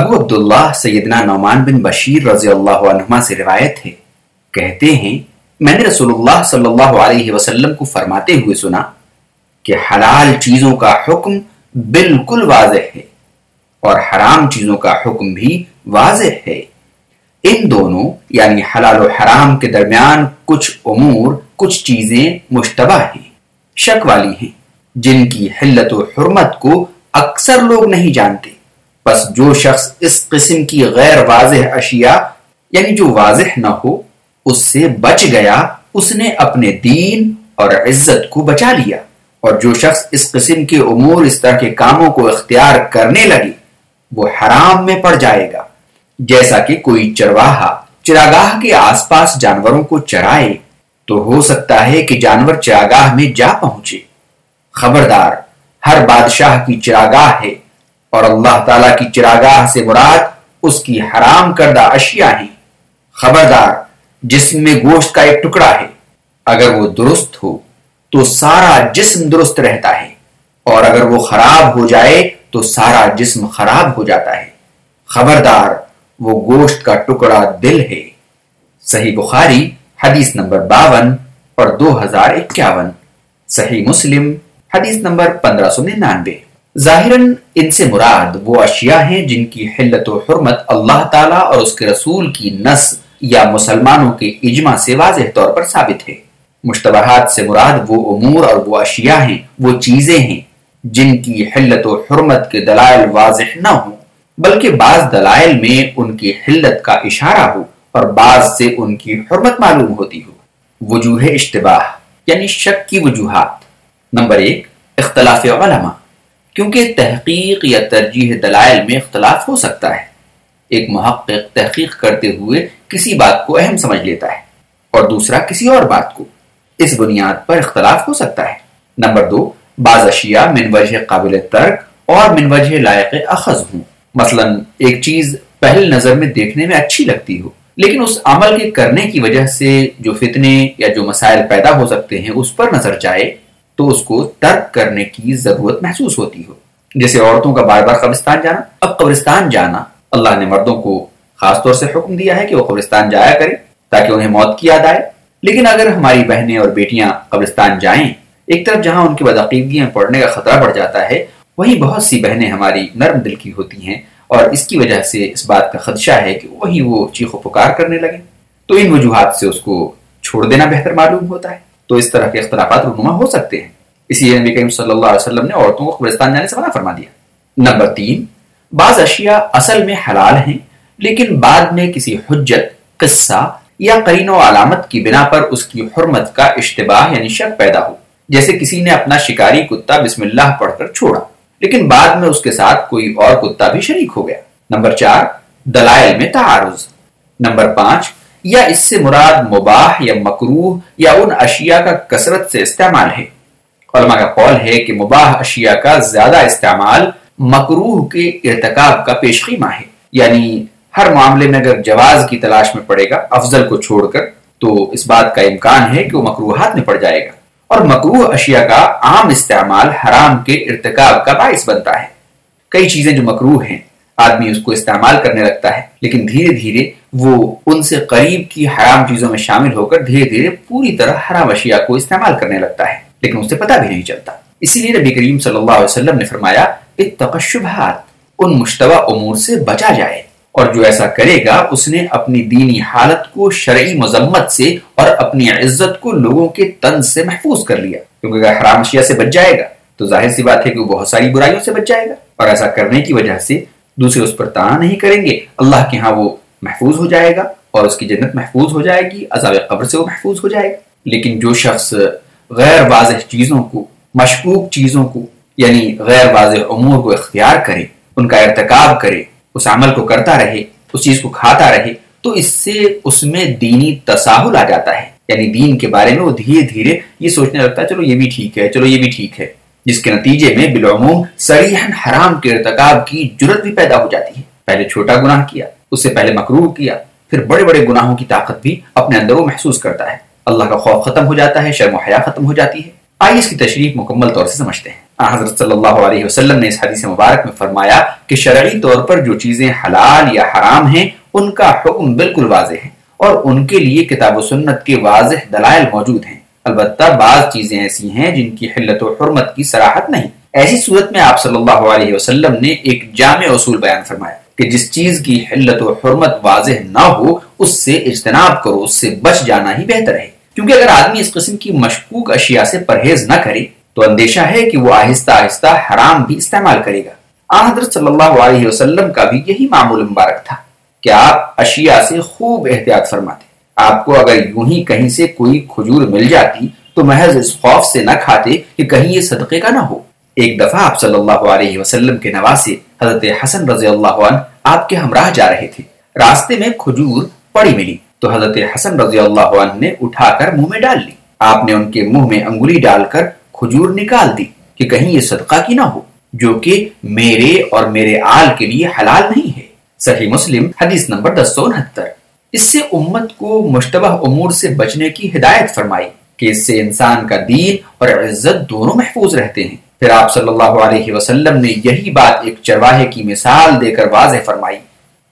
ابو عبداللہ سیدنا نعمان بن بشیر رضی اللہ عنہما سے روایت ہے۔ کہتے ہیں، میں نے رسول اللہ صلی اللہ علیہ وسلم کو فرماتے ہوئے سنا کہ حلال چیزوں کا حکم بالکل واضح ہے اور حرام چیزوں کا حکم بھی واضح ہے۔ ان دونوں یعنی حلال و حرام کے درمیان کچھ امور، کچھ چیزیں مشتبہ ہیں، شک والی ہیں، جن کی حلت و حرمت کو اکثر لوگ نہیں جانتے۔ بس جو شخص اس قسم کی غیر واضح اشیاء یعنی جو واضح نہ ہو، اس سے بچ گیا، اس نے اپنے دین اور عزت کو بچا لیا۔ اور جو شخص اس قسم کے امور، اس طرح کے کاموں کو اختیار کرنے لگے وہ حرام میں پڑ جائے گا۔ جیسا کہ کوئی چرواہا چراگاہ کے آس پاس جانوروں کو چرائے، تو ہو سکتا ہے کہ جانور چراگاہ میں جا پہنچے۔ خبردار، ہر بادشاہ کی چراگاہ ہے۔ اور اللہ تعالی کی چراگاہ سے مراد اس کی حرام کردہ اشیاء ہیں۔ خبردار جسم میں گوشت کا ایک ٹکڑا ہے، اگر وہ درست ہو تو سارا جسم درست رہتا ہے، اور اگر وہ خراب ہو جائے تو سارا جسم خراب ہو جاتا ہے۔ خبردار، وہ گوشت کا ٹکڑا دل ہے۔ صحیح بخاری، حدیث نمبر باون اور دو ہزار اکیاون۔ صحیح مسلم، حدیث نمبر پندرہ سو ننانوے۔ ظاہراً ان سے مراد وہ اشیاء ہیں جن کی حلت و حرمت اللہ تعالیٰ اور اس کے رسول کی نس یا مسلمانوں کے اجماع سے واضح طور پر ثابت ہے۔ مشتبہات سے مراد وہ امور اور وہ اشیاء ہیں، وہ چیزیں ہیں جن کی حلت و حرمت کے دلائل واضح نہ ہوں، بلکہ بعض دلائل میں ان کی حلت کا اشارہ ہو اور بعض سے ان کی حرمت معلوم ہوتی ہو۔ وجوہ اشتباہ یعنی شک کی وجوہات۔ نمبر ایک، اختلاف علماء۔ کیونکہ تحقیق یا ترجیح دلائل میں اختلاف ہو سکتا ہے۔ ایک محقق تحقیق کرتے ہوئے کسی بات کو اہم سمجھ لیتا ہے اور دوسرا کسی اور بات کو۔ اس بنیاد پر اختلاف ہو سکتا ہے۔ نمبر دو، بعض اشیاء من وجہ قابل ترک اور من وجہ لائق اخذ ہوں۔ مثلا، ایک چیز پہل نظر میں دیکھنے میں اچھی لگتی ہو، لیکن اس عمل کے کرنے کی وجہ سے جو فتنے یا جو مسائل پیدا ہو سکتے ہیں، اس پر نظر جائے۔ تو اس کو ترک کرنے کی ضرورت محسوس ہوتی ہو۔ جیسے عورتوں کا بار بار قبرستان جانا۔ اب قبرستان جانا اللہ نے مردوں کو خاص طور سے حکم دیا ہے کہ وہ قبرستان جایا کرے تاکہ انہیں موت کی یاد آئے۔ لیکن اگر ہماری بہنیں اور بیٹیاں قبرستان جائیں، ایک طرف جہاں ان کی بدعقیدگیاں پڑھنے کا خطرہ بڑھ جاتا ہے، وہیں بہت سی بہنیں ہماری نرم دل کی ہوتی ہیں اور اس کی وجہ سے اس بات کا خدشہ ہے کہ وہی وہ چیخ و پکار کرنے لگے تو ان وجوہات سے اس کو چھوڑ دینا بہتر معلوم ہوتا ہے۔ تو اس طرح کے اختلافات رونما ہو سکتے ہیں۔ اسی لیے نبی کریم صلی اللہ علیہ وسلم نے عورتوں کو قبرستان جانے سے منع فرما دیا۔ نمبر تین، بعض اشیاء اصل میں حلال ہیں، لیکن بعد میں کسی حجت، قصہ یا قرین و علامت کی بنا پر اس کی حرمت کا اشتباہ یعنی شک پیدا ہو۔ جیسے کسی نے اپنا شکاری کتا بسم اللہ پڑھ کر چھوڑا، لیکن بعد میں اس کے ساتھ کوئی اور کتا بھی شریک ہو گیا۔ نمبر چار، دلائل میں تعارض۔ نمبر پانچ یا اس سے مراد مباح یا مکروح یا ان اشیاء کا کثرت سے استعمال ہے۔ علماء کا قول ہے کہ مباح اشیاء کا زیادہ استعمال مکروح کے ارتکاب کا پیش خیمہ ہے۔ یعنی ہر معاملے میں اگر جواز کی تلاش میں پڑے گا، افضل کو چھوڑ کر، تو اس بات کا امکان ہے کہ وہ مکروحات میں پڑ جائے گا۔ اور مکروح اشیاء کا عام استعمال حرام کے ارتکاب کا باعث بنتا ہے۔ کئی چیزیں جو مکروح ہیں، آدمی اس کو استعمال کرنے لگتا ہے، لیکن دھیرے دھیرے وہ ان سے قریب کی حرام چیزوں میں شامل ہو کر دھیرے دھیرے پوری طرح حرام اشیاء کو استعمال کرنے لگتا ہے، لیکن اس سے پتہ بھی نہیں چلتا۔ اسی لیے نبی کریم صلی اللہ علیہ وسلم نے فرمایا اتقشبہات ان مشتبہ امور سے بچا جائے۔ اور جو ایسا کرے گا، اس نے اپنی دینی حالت کو شرعی مذمت سے اور اپنی عزت کو لوگوں کے تن سے محفوظ کر لیا۔ کیونکہ اگر حرام اشیاء سے بچ جائے گا، تو ظاہر سی بات ہے کہ وہ بہت ساری برائیوں سے بچ جائے گا۔ اور ایسا کرنے کی وجہ سے دوسرے اس پر تانا نہیں کریں گے۔ اللہ کے ہاں وہ محفوظ ہو جائے گا اور اس کی جنت محفوظ ہو جائے گی، عذاب قبر سے وہ محفوظ ہو جائے گا۔ لیکن جو شخص غیر واضح چیزوں کو، مشکوک چیزوں کو یعنی غیر واضح امور کو اختیار کرے، ان کا ارتکاب کرے، اس عمل کو کرتا رہے، اس چیز کو کھاتا رہے، تو اس سے اس میں دینی تساہل آ جاتا ہے۔ یعنی دین کے بارے میں وہ دھیرے دھیرے یہ سوچنے لگتا ہے، چلو یہ بھی ٹھیک ہے، چلو یہ بھی ٹھیک ہے۔ جس کے نتیجے میں بالعموم سریحن حرام کے ارتکاب کی جرت بھی پیدا ہو جاتی ہے۔ پہلے چھوٹا گناہ کیا اس سے پہلے مکروح کیا، پھر بڑے بڑے گناہوں کی طاقت بھی اپنے اندر وہ محسوس کرتا ہے۔ اللہ کا خوف ختم ہو جاتا ہے، شرم و حیا ختم ہو جاتی ہے۔ آئیے اس کی تشریف مکمل طور سے سمجھتے ہیں۔ حضرت صلی اللہ علیہ وسلم نے اس حدیث مبارک میں فرمایا کہ شرعی طور پر جو چیزیں حلال یا حرام ہیں، ان کا حکم بالکل واضح ہے اور ان کے لیے کتاب و سنت کے واضح دلائل موجود ہیں۔ البتہ بعض چیزیں ایسی ہیں جن کی حلت و حرمت کی سراحت نہیں۔ ایسی صورت میں آپ صلی اللہ علیہ وسلم نے ایک جامع اصول بیان فرمایا۔ کہ جس چیز کی حلت و حرمت واضح نہ ہو، اس سے اجتناب کرو، اس سے بچ جانا ہی بہتر ہے۔ کیونکہ اگر آدمی اس قسم کی مشکوک اشیاء سے پرہیز نہ کرے، تو اندیشہ ہے کہ وہ آہستہ آہستہ حرام بھی استعمال کرے گا۔ آن حضرت صلی اللہ علیہ وسلم کا بھی یہی معمول مبارک تھا کہ آپ اشیاء سے خوب احتیاط فرماتے۔ آپ کو اگر یوں ہی کہیں سے کوئی کھجور مل جاتی، تو محض اس خوف سے نہ کھاتے کہ کہیں یہ صدقے کا نہ ہو۔ ایک دفعہ آپ صلی اللہ علیہ وسلم کے نواسے حضرت حسن رضی اللہ عنہ آپ کے ہمراہ جا رہے تھے۔ راستے میں کھجور پڑی ملی۔ تو حضرت حسن رضی اللہ عنہ نے اٹھا کر منہ میں ڈال لی۔ آپ نے ان کے منہ میں انگلی ڈال کر کھجور نکال دی کہ کہیں یہ صدقہ کی نہ ہو، جو کہ میرے اور میرے آل کے لیے حلال نہیں ہے۔ صحیح مسلم، حدیث نمبر دس سو انہتر۔ اس سے امت کو مشتبہ امور سے بچنے کی ہدایت فرمائی کہ اس سے انسان کا دین اور عزت دونوں محفوظ رہتے ہیں۔ پھر آپ صلی اللہ علیہ وسلم نے یہی بات ایک چرواہے کی مثال دے کر واضح فرمائی،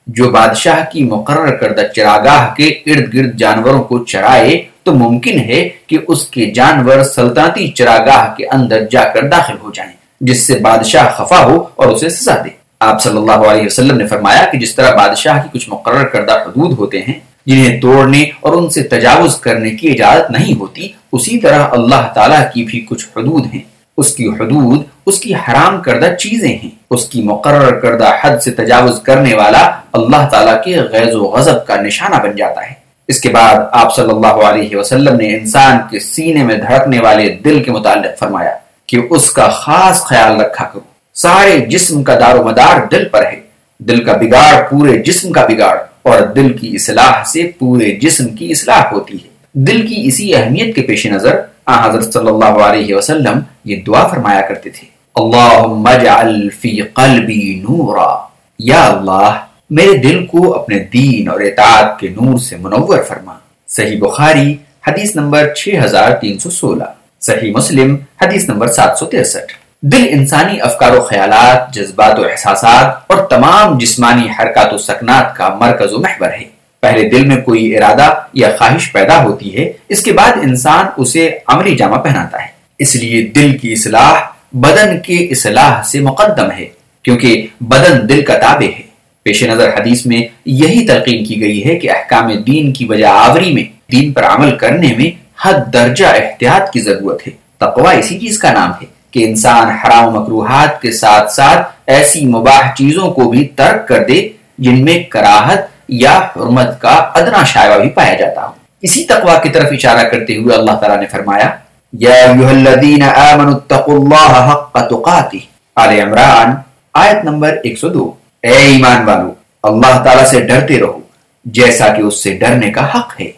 جو بادشاہ کی مقرر کردہ چراگاہ کے ارد گرد جانوروں کو چرائے تو ممکن ہے کہ اس کے جانور سلطنتی چراگاہ کے اندر جا کر داخل ہو جائیں، جس سے بادشاہ خفا ہو اور اسے سزا دے۔ آپ صلی اللہ علیہ وسلم نے فرمایا کہ جس طرح بادشاہ کی کچھ مقرر کردہ حدود ہوتے ہیں، جنہیں توڑنے اور ان سے تجاوز کرنے کی اجازت نہیں ہوتی، اسی طرح اللہ تعالیٰ کی بھی کچھ حدود ہیں۔ اس کی حدود، اس کی حرام کردہ چیزیں ہیں۔ اس کی مقرر کردہ حد سے تجاوز کرنے والا اللہ تعالیٰ کے غیظ و غضب کا نشانہ بن جاتا ہے۔ اس کے بعد آپ صلی اللہ علیہ وسلم نے انسان کے سینے میں دھڑکنے والے دل کے متعلق فرمایا کہ اس کا خاص خیال رکھا کرو۔ سارے جسم کا دار و مدار دل پر ہے۔ دل کا بگاڑ پورے جسم کا بگاڑ اور دل کی اصلاح سے پورے جسم کی اصلاح ہوتی ہے۔ دل کی اسی اہمیت کے پیش نظر حضرت صلی اللہ علیہ وسلم یہ دعا فرمایا کرتے تھے اللہم اجعل فی قلبی نورا۔ یا اللہ، میرے دل کو اپنے دین اور اطاعت کے نور سے منور فرما۔ صحیح بخاری، حدیث نمبر 6316 صحیح مسلم، حدیث نمبر 763 دل انسانی افکار و خیالات، جذبات و احساسات اور تمام جسمانی حرکات و سکنات کا مرکز و محور ہے۔ پہلے دل میں کوئی ارادہ یا خواہش پیدا ہوتی ہے، اس کے بعد انسان اسے عملی جامہ پہناتا ہے۔ اس لیے دل کی اصلاح بدن کے اصلاح سے مقدم ہے، کیونکہ بدن دل کا تابع ہے۔ پیش نظر حدیث میں یہی تلقین کی گئی ہے کہ احکام دین کی وجہ آوری میں دین پر عمل کرنے میں حد درجہ احتیاط کی ضرورت ہے۔ تقوی اسی چیز کا نام ہے کہ انسان حرام مکروحات کے ساتھ ساتھ ایسی مباح چیزوں کو بھی ترک کر دے، جن میں کراہت یا حرمت کا ادنا شائبہ بھی پایا جاتا ہو اسی تقوی کی طرف اشارہ کرتے ہوئے اللہ تعالیٰ نے فرمایا، یا الذین آمنوا اتقوا اللہ حق تقاتی آل عمران، آیت نمبر 102 اے ایمان والو، اللہ تعالیٰ سے ڈرتے رہو، جیسا کہ اس سے ڈرنے کا حق ہے۔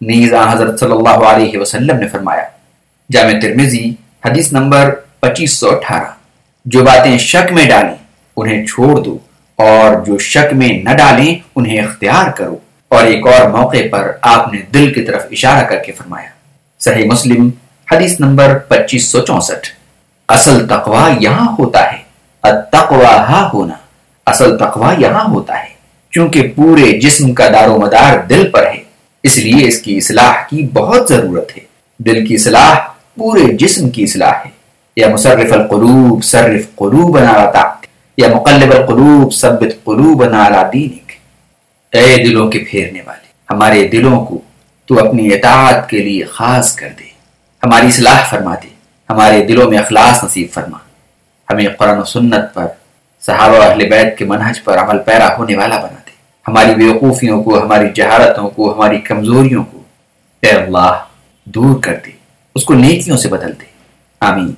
نیز حضرت صلی اللہ علیہ وسلم نے فرمایا، جامع ترمیزی حدیث نمبر 2518 جو باتیں شک میں ڈالیں، انہیں چھوڑ دو۔ اور جو شک میں نہ ڈالیں، انہیں اختیار کرو۔ اور ایک اور موقع پر آپ نے دل کی طرف اشارہ کر کے فرمایا، صحیح مسلم، حدیث نمبر پچیس سو چونسٹھ۔ اصل تقوا یہاں ہوتا ہے۔ التقوا ہا ہونا، اصل تقوا یہاں ہوتا ہے۔ چونکہ پورے جسم کا دار و مدار دل پر ہے، اس لیے اس کی اصلاح کی بہت ضرورت ہے۔ دل کی اصلاح پورے جسم کی اصلاح ہے۔ یا مصرف القلوب، صرف قلوب ناراتا یا مقلب القلوب، ثبت قلوب نارا دینک۔ اے دلوں کے پھیرنے والے، ہمارے دلوں کو تو اپنی اطاعت کے لیے خاص کر دے۔ ہماری اصلاح فرما دے۔ ہمارے دلوں میں اخلاص نصیب فرما۔ ہمیں قرآن و سنت پر، صحابہ اہل بیت کے منہج پر عمل پیرا ہونے والا بنا دے۔ ہماری بیوقوفیوں کو، ہماری جہارتوں کو، ہماری کمزوریوں کو اے اللہ دور کر دے۔ اس کو نیکیوں سے بدل دے۔ آمین۔